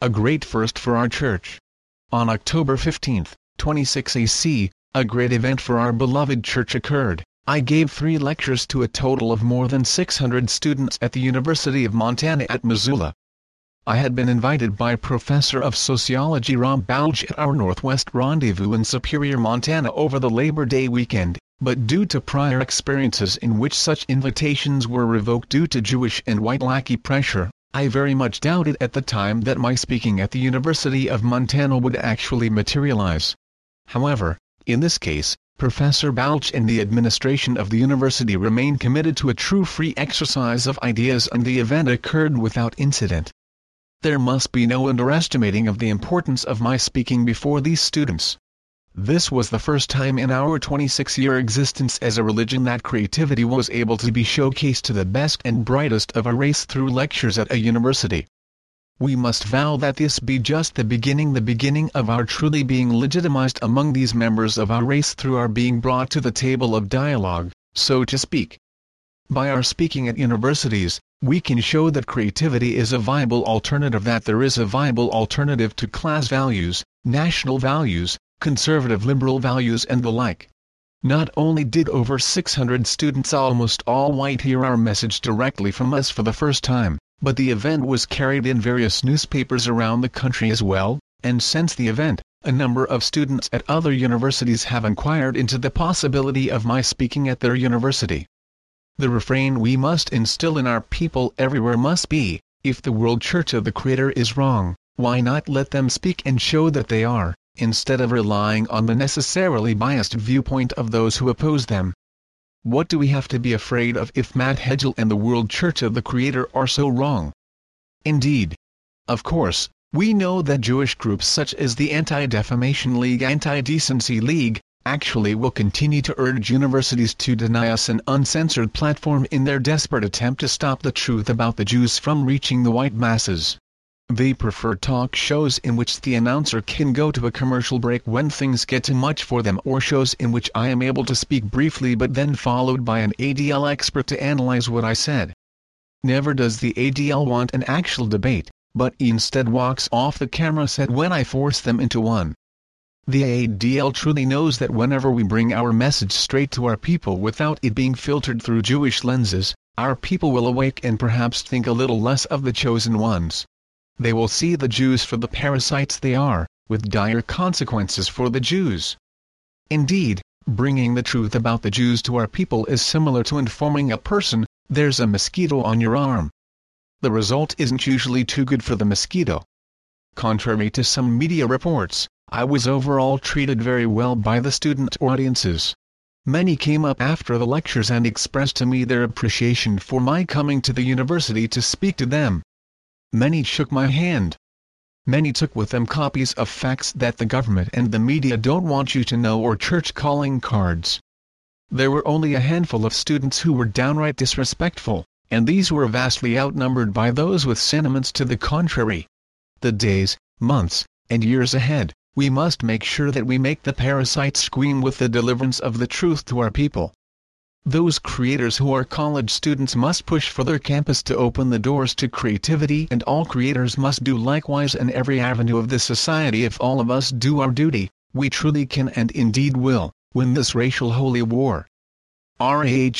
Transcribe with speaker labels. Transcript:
Speaker 1: a great first for our church. On October 15, 26 AC, a great event for our beloved church occurred. I gave three lectures to a total of more than 600 students at the University of Montana at Missoula. I had been invited by Professor of Sociology Rob Balch at our Northwest Rendezvous in Superior, Montana over the Labor Day weekend, but due to prior experiences in which such invitations were revoked due to Jewish and white lackey pressure, I very much doubted at the time that my speaking at the University of Montana would actually materialize. However, in this case, Professor Balch and the administration of the university remain committed to a true free exercise of ideas and the event occurred without incident. There must be no underestimating of the importance of my speaking before these students. This was the first time in our 26-year existence as a religion that creativity was able to be showcased to the best and brightest of our race through lectures at a university. We must vow that this be just the beginning the beginning of our truly being legitimized among these members of our race through our being brought to the table of dialogue, so to speak. By our speaking at universities, we can show that creativity is a viable alternative that there is a viable alternative to class values, national values, conservative liberal values and the like. Not only did over 600 students almost all white hear our message directly from us for the first time, but the event was carried in various newspapers around the country as well, and since the event, a number of students at other universities have inquired into the possibility of my speaking at their university. The refrain we must instill in our people everywhere must be, if the World Church of the Creator is wrong, why not let them speak and show that they are, instead of relying on the necessarily biased viewpoint of those who oppose them. What do we have to be afraid of if Matt Hale and the World Church of the Creator are so wrong? Indeed. Of course, we know that Jewish groups such as the Anti-Defamation League Anti-Decency League, actually will continue to urge universities to deny us an uncensored platform in their desperate attempt to stop the truth about the Jews from reaching the white masses. They prefer talk shows in which the announcer can go to a commercial break when things get too much for them or shows in which I am able to speak briefly but then followed by an ADL expert to analyze what I said. Never does the ADL want an actual debate, but instead walks off the camera set when I force them into one. The ADL truly knows that whenever we bring our message straight to our people without it being filtered through Jewish lenses, our people will awake and perhaps think a little less of the chosen ones. They will see the Jews for the parasites they are, with dire consequences for the Jews. Indeed, bringing the truth about the Jews to our people is similar to informing a person, there's a mosquito on your arm. The result isn't usually too good for the mosquito. Contrary to some media reports, I was overall treated very well by the student audiences. Many came up after the lectures and expressed to me their appreciation for my coming to the university to speak to them. Many shook my hand. Many took with them copies of facts that the government and the media don't want you to know or church calling cards. There were only a handful of students who were downright disrespectful, and these were vastly outnumbered by those with sentiments to the contrary. The days, months, and years ahead, we must make sure that we make the parasites scream with the deliverance of the truth to our people. Those creators who are college students must push for their campus to open the doors to creativity and all creators must do likewise in every avenue of the society if all of us do our duty, we truly can and indeed will, win this racial holy war. RAHOWA